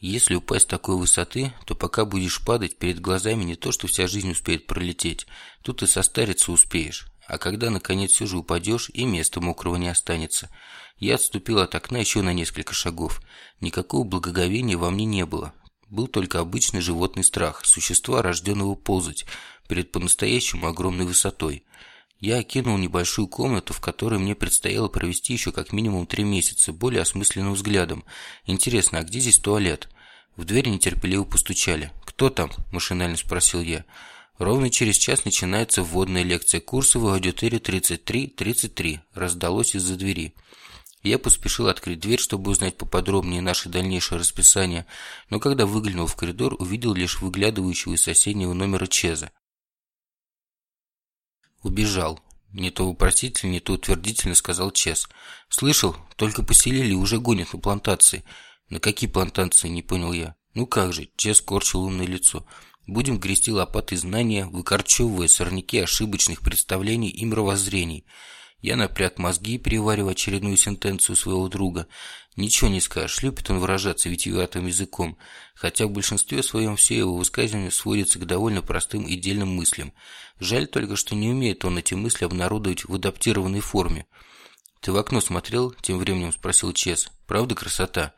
Если упасть с такой высоты, то пока будешь падать, перед глазами не то, что вся жизнь успеет пролететь, тут и состариться успеешь. А когда, наконец, все же упадешь, и места мокрого не останется. Я отступил от окна еще на несколько шагов. Никакого благоговения во мне не было. Был только обычный животный страх, существа, рожденного ползать, перед по-настоящему огромной высотой. Я окинул небольшую комнату, в которой мне предстояло провести еще как минимум три месяца, более осмысленным взглядом. Интересно, а где здесь туалет? В дверь нетерпеливо постучали. «Кто там?» – машинально спросил я. Ровно через час начинается вводная лекция курса в аудитории 33-33, раздалось из-за двери. Я поспешил открыть дверь, чтобы узнать поподробнее наше дальнейшее расписание, но когда выглянул в коридор, увидел лишь выглядывающего из соседнего номера Чеза. Убежал. Не то вопросительно, не то утвердительно сказал Чез. Слышал, только поселили, уже гонят на плантации. На какие плантации, не понял я. Ну как же, Чез корчил умное лицо. Будем грести лопатой знания, выкорчевывая сорняки ошибочных представлений и мировоззрений. Я напряг мозги, переваривая очередную сентенцию своего друга. Ничего не скажешь, любит он выражаться витиеватым языком, хотя в большинстве своем все его высказывания сводятся к довольно простым и дельным мыслям. Жаль только, что не умеет он эти мысли обнародовать в адаптированной форме. «Ты в окно смотрел?» – тем временем спросил Чес. «Правда красота?»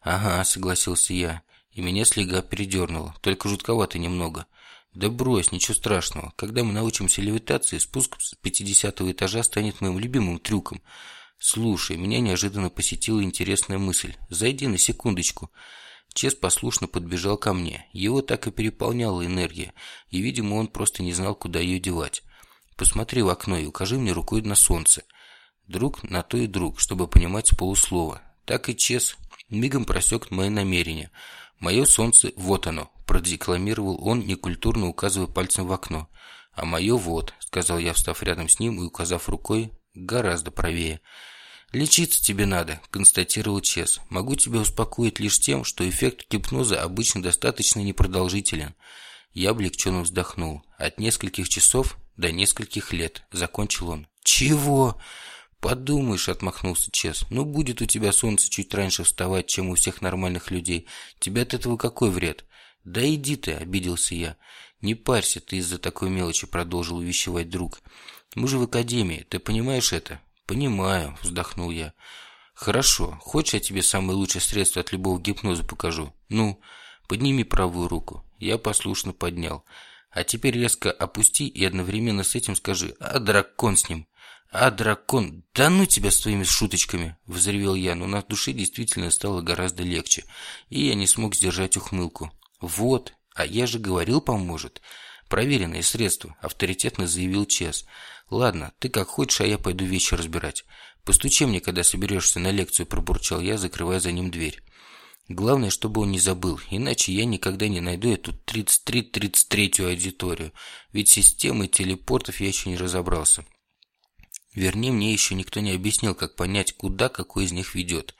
«Ага», – согласился я. И меня слегка передернуло, только жутковато немного. Да брось, ничего страшного. Когда мы научимся левитации, спуск с 50 этажа станет моим любимым трюком. Слушай, меня неожиданно посетила интересная мысль. Зайди на секундочку. Чес послушно подбежал ко мне. Его так и переполняла энергия, и, видимо, он просто не знал, куда ее девать. Посмотри в окно и укажи мне рукой на солнце. Друг на то и друг, чтобы понимать с полуслова. Так и Чес мигом просек мои намерения – «Мое солнце, вот оно», – продекламировал он, некультурно указывая пальцем в окно. «А мое вот», – сказал я, встав рядом с ним и указав рукой, гораздо правее. «Лечиться тебе надо», – констатировал Чес. «Могу тебя успокоить лишь тем, что эффект гипноза обычно достаточно непродолжителен». Я облегченно вздохнул. От нескольких часов до нескольких лет, закончил он. «Чего?» «Подумаешь», — отмахнулся Чес, — «ну будет у тебя солнце чуть раньше вставать, чем у всех нормальных людей. Тебе от этого какой вред?» «Да иди ты», — обиделся я. «Не парься ты из-за такой мелочи», — продолжил увещевать друг. «Мы же в академии, ты понимаешь это?» «Понимаю», — вздохнул я. «Хорошо. Хочешь, я тебе самое лучшее средство от любого гипноза покажу? Ну, подними правую руку». Я послушно поднял. «А теперь резко опусти и одновременно с этим скажи «А дракон с ним!» «А, дракон, да ну тебя с твоими шуточками!» – взревел я, но на душе действительно стало гораздо легче, и я не смог сдержать ухмылку. «Вот, а я же говорил, поможет!» «Проверенное средство», – авторитетно заявил Чес. «Ладно, ты как хочешь, а я пойду вещи разбирать. Постучи мне, когда соберешься на лекцию», – пробурчал я, закрывая за ним дверь. Главное, чтобы он не забыл, иначе я никогда не найду эту 33-33 аудиторию, ведь системой телепортов я еще не разобрался. Вернее, мне еще никто не объяснил, как понять, куда какой из них ведет.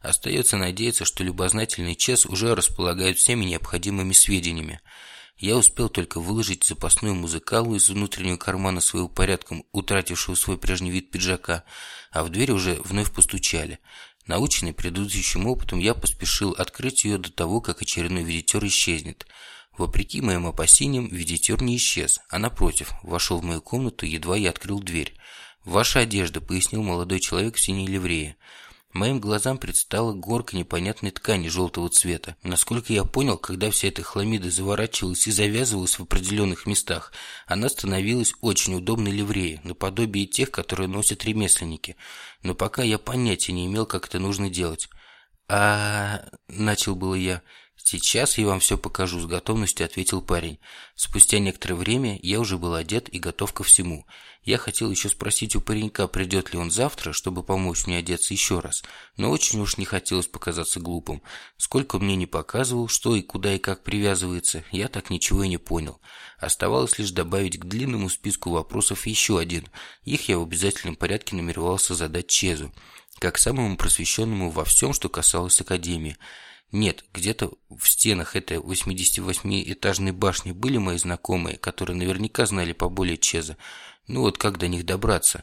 Остается надеяться, что любознательный Чес уже располагает всеми необходимыми сведениями. Я успел только выложить запасную музыкалу из внутреннего кармана своего порядком, утратившего свой прежний вид пиджака, а в дверь уже вновь постучали. Наученный предыдущим опытом, я поспешил открыть ее до того, как очередной визитер исчезнет. Вопреки моим опасениям, визитер не исчез, а напротив, вошел в мою комнату, едва я открыл дверь. «Ваша одежда», — пояснил молодой человек в синей ливрее. Моим глазам предстала горка непонятной ткани желтого цвета. Насколько я понял, когда вся эта хламида заворачивалась и завязывалась в определенных местах, она становилась очень удобной ливреей, наподобие тех, которые носят ремесленники. Но пока я понятия не имел, как это нужно делать. «А...» – начал было я. «Сейчас я вам все покажу», – с готовностью ответил парень. Спустя некоторое время я уже был одет и готов ко всему. Я хотел еще спросить у паренька, придет ли он завтра, чтобы помочь мне одеться еще раз, но очень уж не хотелось показаться глупым. Сколько мне не показывал, что и куда и как привязывается, я так ничего и не понял. Оставалось лишь добавить к длинному списку вопросов еще один. Их я в обязательном порядке намеревался задать Чезу, как самому просвещенному во всем, что касалось Академии. Нет, где-то в стенах этой 88-этажной башни были мои знакомые, которые наверняка знали поболее Чеза. Ну вот как до них добраться?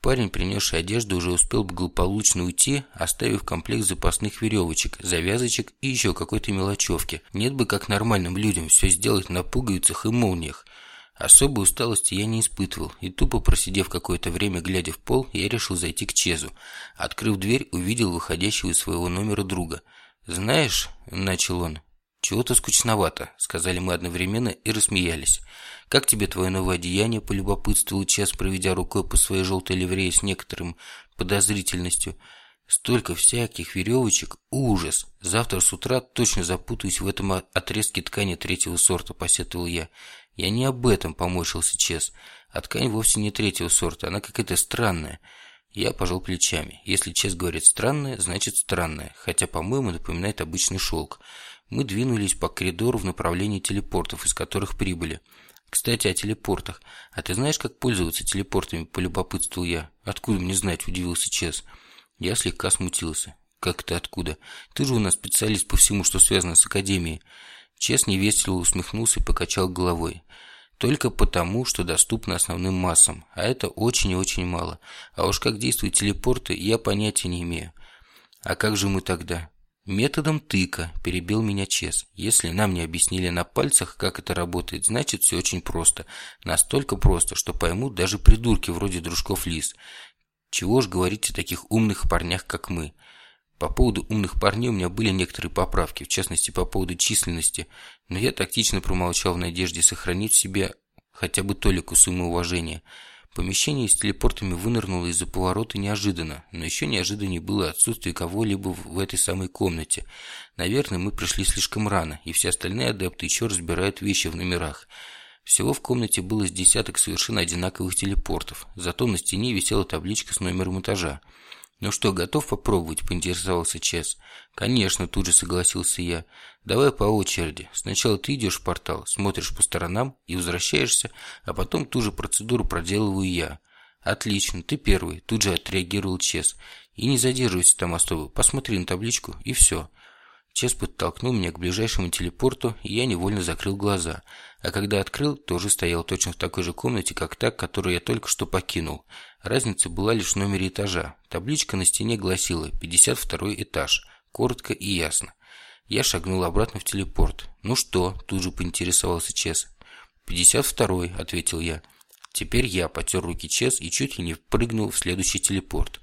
Парень, принесший одежду, уже успел благополучно уйти, оставив комплект запасных веревочек, завязочек и еще какой-то мелочевки. Нет бы как нормальным людям все сделать на пуговицах и молниях. Особой усталости я не испытывал, и тупо просидев какое-то время, глядя в пол, я решил зайти к Чезу. Открыв дверь, увидел выходящего из своего номера друга. «Знаешь», — начал он, «Чего-то скучновато», — сказали мы одновременно и рассмеялись. «Как тебе твое новое одеяние?» — полюбопытствовал час, проведя рукой по своей желтой ливрее с некоторым подозрительностью. «Столько всяких веревочек! Ужас! Завтра с утра точно запутаюсь в этом отрезке ткани третьего сорта», — посетовал я. «Я не об этом», — поморщился Чес. «А ткань вовсе не третьего сорта, она какая-то странная». Я пожал плечами. Если Чес говорит «странная», значит «странная», хотя, по-моему, напоминает обычный шелк. Мы двинулись по коридору в направлении телепортов, из которых прибыли. «Кстати, о телепортах. А ты знаешь, как пользоваться телепортами?» – полюбопытствовал я. «Откуда мне знать?» – удивился Чес. Я слегка смутился. «Как это откуда? Ты же у нас специалист по всему, что связано с Академией». Чес невесело усмехнулся и покачал головой. Только потому, что доступно основным массам, а это очень и очень мало. А уж как действуют телепорты, я понятия не имею. А как же мы тогда? Методом тыка перебил меня Чес. Если нам не объяснили на пальцах, как это работает, значит все очень просто. Настолько просто, что поймут даже придурки вроде дружков Лис. Чего ж говорить о таких умных парнях, как мы. По поводу умных парней у меня были некоторые поправки, в частности по поводу численности, но я тактично промолчал в надежде сохранить в себе хотя бы толику самоуважения. Помещение с телепортами вынырнуло из-за поворота неожиданно, но еще неожиданнее было отсутствие кого-либо в этой самой комнате. Наверное, мы пришли слишком рано, и все остальные адепты еще разбирают вещи в номерах. Всего в комнате было с десяток совершенно одинаковых телепортов, зато на стене висела табличка с номером этажа. «Ну что, готов попробовать?» – поинтересовался Чес. «Конечно», – тут же согласился я. «Давай по очереди. Сначала ты идешь в портал, смотришь по сторонам и возвращаешься, а потом ту же процедуру проделываю я». «Отлично, ты первый», – тут же отреагировал Чес. «И не задерживайся там особо, посмотри на табличку, и все». Чес подтолкнул меня к ближайшему телепорту, и я невольно закрыл глаза. А когда открыл, тоже стоял точно в такой же комнате, как та, которую я только что покинул. Разница была лишь в номере этажа. Табличка на стене гласила «52 этаж». Коротко и ясно. Я шагнул обратно в телепорт. «Ну что?» – тут же поинтересовался Чес. «52-й», – ответил я. Теперь я потер руки Чес и чуть ли не впрыгнул в следующий телепорт.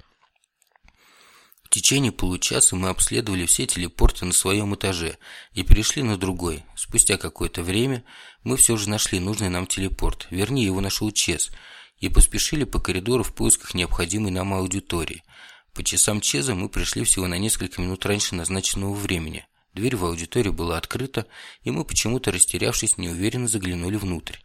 В течение получаса мы обследовали все телепорты на своем этаже и перешли на другой. Спустя какое-то время мы все же нашли нужный нам телепорт, вернее его нашел Чес, и поспешили по коридору в поисках необходимой нам аудитории. По часам Чеза мы пришли всего на несколько минут раньше назначенного времени. Дверь в аудиторию была открыта, и мы, почему-то растерявшись, неуверенно заглянули внутрь.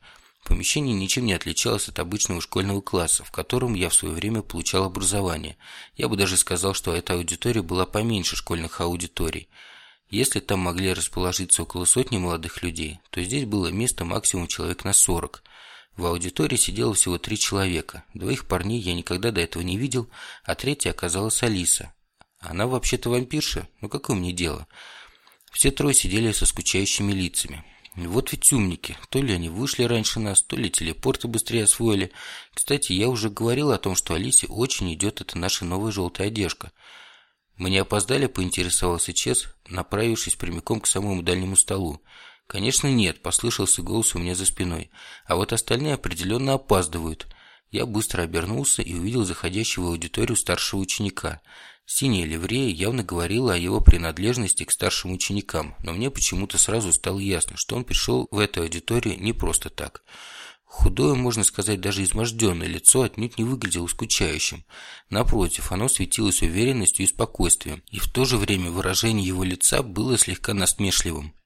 Помещение ничем не отличалось от обычного школьного класса, в котором я в свое время получал образование. Я бы даже сказал, что эта аудитория была поменьше школьных аудиторий. Если там могли расположиться около сотни молодых людей, то здесь было место максимум человек на 40. В аудитории сидело всего три человека. Двоих парней я никогда до этого не видел, а третья оказалась Алиса. Она вообще-то вампирша, но какое мне дело? Все трое сидели со скучающими лицами. Вот ведь умники. То ли они вышли раньше нас, то ли телепорты быстрее освоили. Кстати, я уже говорил о том, что Алисе очень идет эта наша новая желтая одежка. Мы не опоздали, поинтересовался Чес, направившись прямиком к самому дальнему столу. Конечно, нет, послышался голос у меня за спиной. А вот остальные определенно опаздывают. Я быстро обернулся и увидел заходящего в аудиторию старшего ученика – Синяя ливрея явно говорила о его принадлежности к старшим ученикам, но мне почему-то сразу стало ясно, что он пришел в эту аудиторию не просто так. Худое, можно сказать, даже изможденное лицо отнюдь не выглядело скучающим. Напротив, оно светилось уверенностью и спокойствием, и в то же время выражение его лица было слегка насмешливым.